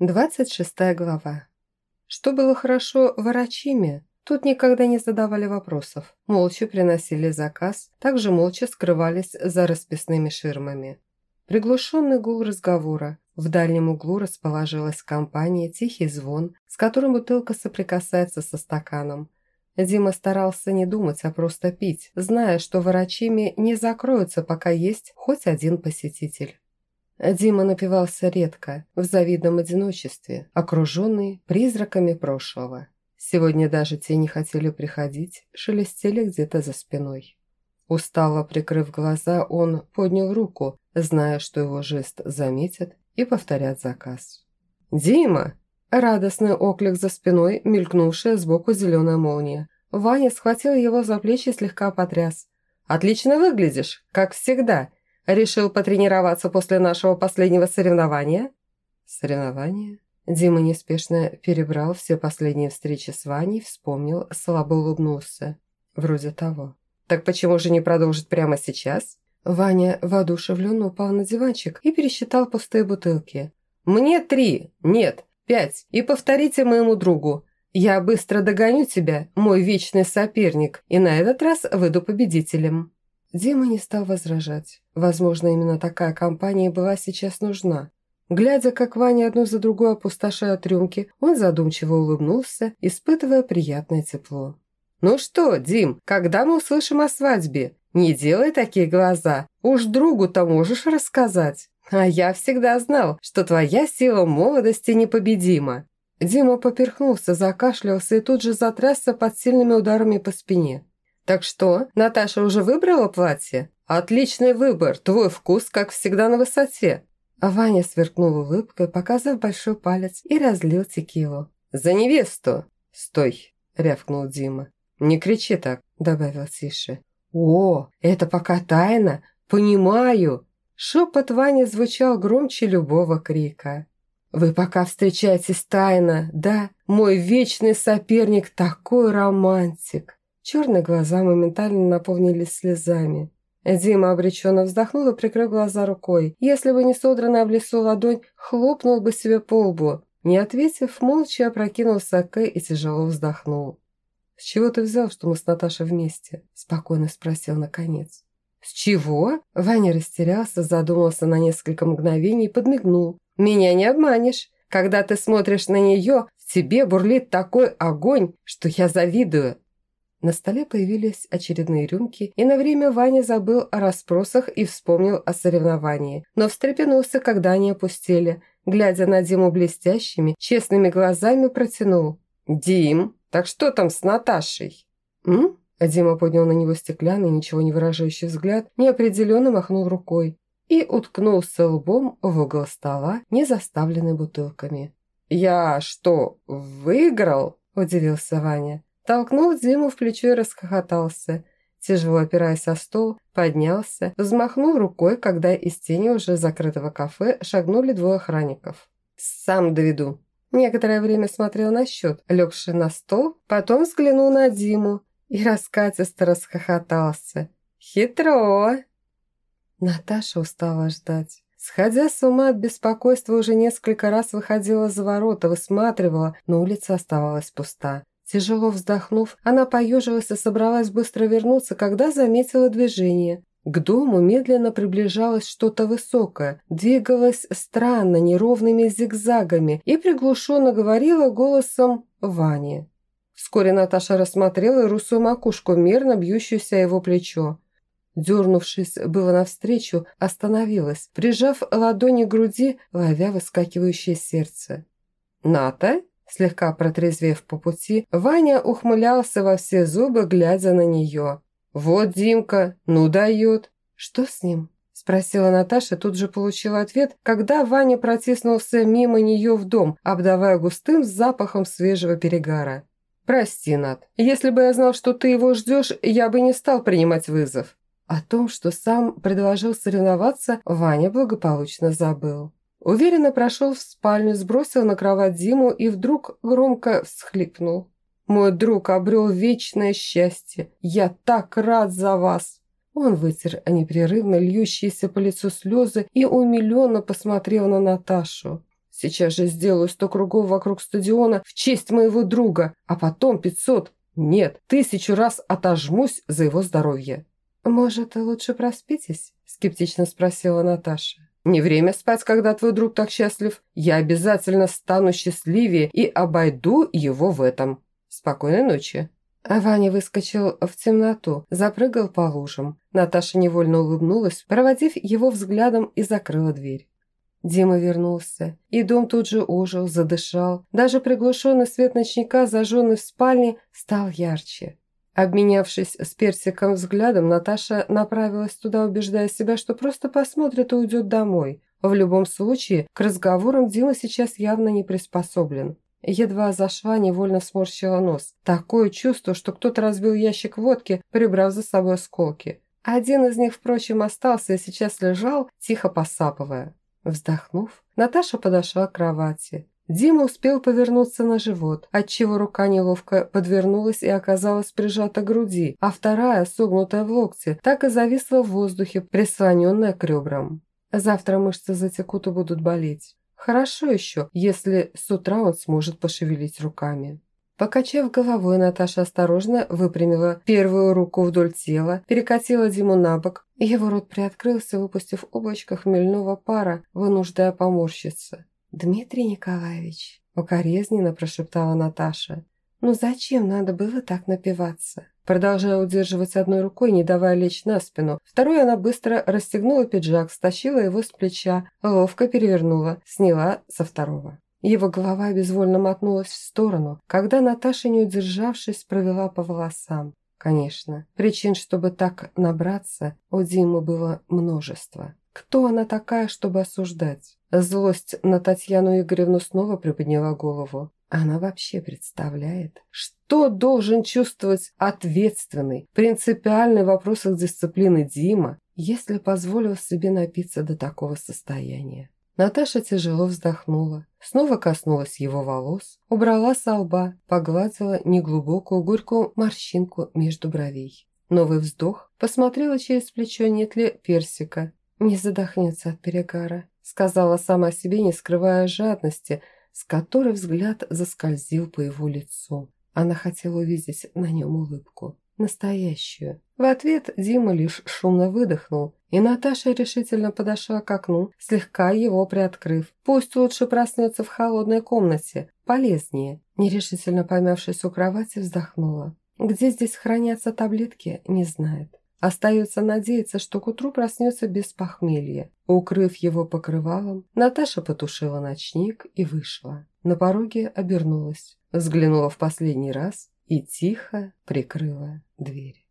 26 глава. Что было хорошо в Арачиме, тут никогда не задавали вопросов. Молча приносили заказ, также молча скрывались за расписными ширмами. Приглушенный гул разговора. В дальнем углу расположилась компания «Тихий звон», с которым бутылка соприкасается со стаканом. Дима старался не думать, а просто пить, зная, что в Арачиме не закроются, пока есть хоть один посетитель. Дима напивался редко, в завидном одиночестве, окруженный призраками прошлого. Сегодня даже те не хотели приходить, шелестели где-то за спиной. Устало прикрыв глаза, он поднял руку, зная, что его жест заметят и повторят заказ. «Дима!» – радостный оклик за спиной, мелькнувшая сбоку зеленая молния. Ваня схватил его за плечи и слегка потряс. «Отлично выглядишь, как всегда!» Решил потренироваться после нашего последнего соревнования?» «Соревнования?» Дима неспешно перебрал все последние встречи с Ваней, вспомнил, слабо улыбнулся. «Вроде того». «Так почему же не продолжить прямо сейчас?» Ваня воодушевленно упал на диванчик и пересчитал пустые бутылки. «Мне три! Нет, пять! И повторите моему другу. Я быстро догоню тебя, мой вечный соперник, и на этот раз выйду победителем». Дима не стал возражать. Возможно, именно такая компания была сейчас нужна. Глядя, как Ваня одну за другой опустошают рюмки, он задумчиво улыбнулся, испытывая приятное тепло. «Ну что, Дим, когда мы услышим о свадьбе? Не делай такие глаза. Уж другу-то можешь рассказать. А я всегда знал, что твоя сила молодости непобедима». Дима поперхнулся, закашлялся и тут же затрясся под сильными ударами по спине. «Так что, Наташа уже выбрала платье? Отличный выбор, твой вкус, как всегда, на высоте». А Ваня сверкнул улыбкой, показав большой палец и разлил текилу. «За невесту!» «Стой!» – рявкнул Дима. «Не кричи так», – добавил тише. «О, это пока тайна! Понимаю!» Шепот Вани звучал громче любого крика. «Вы пока встречаетесь тайно, да? Мой вечный соперник такой романтик!» Черные глаза моментально наполнились слезами. Дима обреченно вздохнул и прикрыл глаза рукой. Если бы не содранная в лесу ладонь, хлопнул бы себе по лбу. Не ответив, молча опрокинул саке и тяжело вздохнул. «С чего ты взял, что мы с Наташей вместе?» – спокойно спросил наконец. «С чего?» – Ваня растерялся, задумался на несколько мгновений и подмигнул. «Меня не обманешь. Когда ты смотришь на нее, в тебе бурлит такой огонь, что я завидую. На столе появились очередные рюмки, и на время Ваня забыл о расспросах и вспомнил о соревновании, но встрепенулся, когда они опустили. Глядя на Диму блестящими, честными глазами протянул. «Дим, так что там с Наташей?» «М?» а Дима поднял на него стеклянный, ничего не выражающий взгляд, неопределенно махнул рукой и уткнулся лбом в угол стола, не заставленный бутылками. «Я что, выиграл?» – удивился Ваня. Толкнул Диму в плечо и расхохотался. Тяжело опираясь о стол, поднялся, взмахнул рукой, когда из тени уже закрытого кафе шагнули двое охранников. «Сам доведу». Некоторое время смотрел на счет, легший на стол, потом взглянул на Диму и раскатисто расхохотался. «Хитро!» Наташа устала ждать. Сходя с ума от беспокойства, уже несколько раз выходила за ворота, высматривала, но улица оставалась пуста. Тяжело вздохнув, она поежилась и собралась быстро вернуться, когда заметила движение. К дому медленно приближалось что-то высокое, двигалось странно, неровными зигзагами и приглушенно говорила голосом Вани. Вскоре Наташа рассмотрела русую макушку, мерно бьющуюся его плечо. Дернувшись было навстречу, остановилась, прижав ладони к груди, ловя выскакивающее сердце. «Ната?» Слегка протрезвев по пути, Ваня ухмылялся во все зубы, глядя на нее. «Вот Димка, ну дает!» «Что с ним?» – спросила Наташа, тут же получила ответ, когда Ваня протиснулся мимо нее в дом, обдавая густым запахом свежего перегара. «Прости, Нат, если бы я знал, что ты его ждешь, я бы не стал принимать вызов». О том, что сам предложил соревноваться, Ваня благополучно забыл. Уверенно прошел в спальню, сбросил на кровать Диму и вдруг громко всхлипнул. «Мой друг обрел вечное счастье. Я так рад за вас!» Он вытер непрерывно льющиеся по лицу слезы и умиленно посмотрел на Наташу. Сейчас же сделаю сто кругов вокруг стадиона в честь моего друга, а потом пятьсот. Нет, тысячу раз отожмусь за его здоровье». «Может, лучше проспитесь?» – скептично спросила Наташа. «Не время спать, когда твой друг так счастлив. Я обязательно стану счастливее и обойду его в этом. Спокойной ночи». А Ваня выскочил в темноту, запрыгал по лужам. Наташа невольно улыбнулась, проводив его взглядом и закрыла дверь. Дима вернулся, и дом тут же ожил, задышал. Даже приглушенный свет ночника, зажженный в спальне, стал ярче. Обменявшись с Персиком взглядом, Наташа направилась туда, убеждая себя, что просто посмотрит и уйдет домой. В любом случае, к разговорам Дима сейчас явно не приспособлен. Едва зашла, невольно сморщила нос. Такое чувство, что кто-то разбил ящик водки, прибрав за собой осколки. Один из них, впрочем, остался и сейчас лежал, тихо посапывая. Вздохнув, Наташа подошла к кровати. Дима успел повернуться на живот, отчего рука неловко подвернулась и оказалась прижата к груди, а вторая, согнутая в локте, так и зависла в воздухе, прислоненная к ребрам. Завтра мышцы затекут и будут болеть. Хорошо еще, если с утра он сможет пошевелить руками. Покачав головой, Наташа осторожно выпрямила первую руку вдоль тела, перекатила Диму на бок. Его рот приоткрылся, выпустив облачко хмельного пара, вынуждая поморщиться. «Дмитрий Николаевич», – укоризненно прошептала Наташа, – «ну зачем надо было так напиваться?» Продолжая удерживать одной рукой, не давая лечь на спину, второй она быстро расстегнула пиджак, стащила его с плеча, ловко перевернула, сняла со второго. Его голова безвольно мотнулась в сторону, когда Наташа, не удержавшись, провела по волосам. Конечно, причин, чтобы так набраться, у Димы было множество. Кто она такая, чтобы осуждать? Злость на Татьяну Игоревну снова приподняла голову. Она вообще представляет, что должен чувствовать ответственный, принципиальный в вопросах дисциплины Дима, если позволил себе напиться до такого состояния. Наташа тяжело вздохнула, снова коснулась его волос, убрала со лба, погладила неглубокую горькую морщинку между бровей. Новый вздох, посмотрела через плечо, нет ли персика. «Не задохнется от перегара», сказала сама себе, не скрывая жадности, с которой взгляд заскользил по его лицу. Она хотела увидеть на нем улыбку. Настоящую. В ответ Дима лишь шумно выдохнул, и Наташа решительно подошла к окну, слегка его приоткрыв. Пусть лучше проснется в холодной комнате, полезнее. Нерешительно помявшись у кровати, вздохнула. Где здесь хранятся таблетки, не знает. Остается надеяться, что к утру проснется без похмелья. Укрыв его покрывалом, Наташа потушила ночник и вышла. На пороге обернулась, взглянула в последний раз и тихо прикрыла дверь.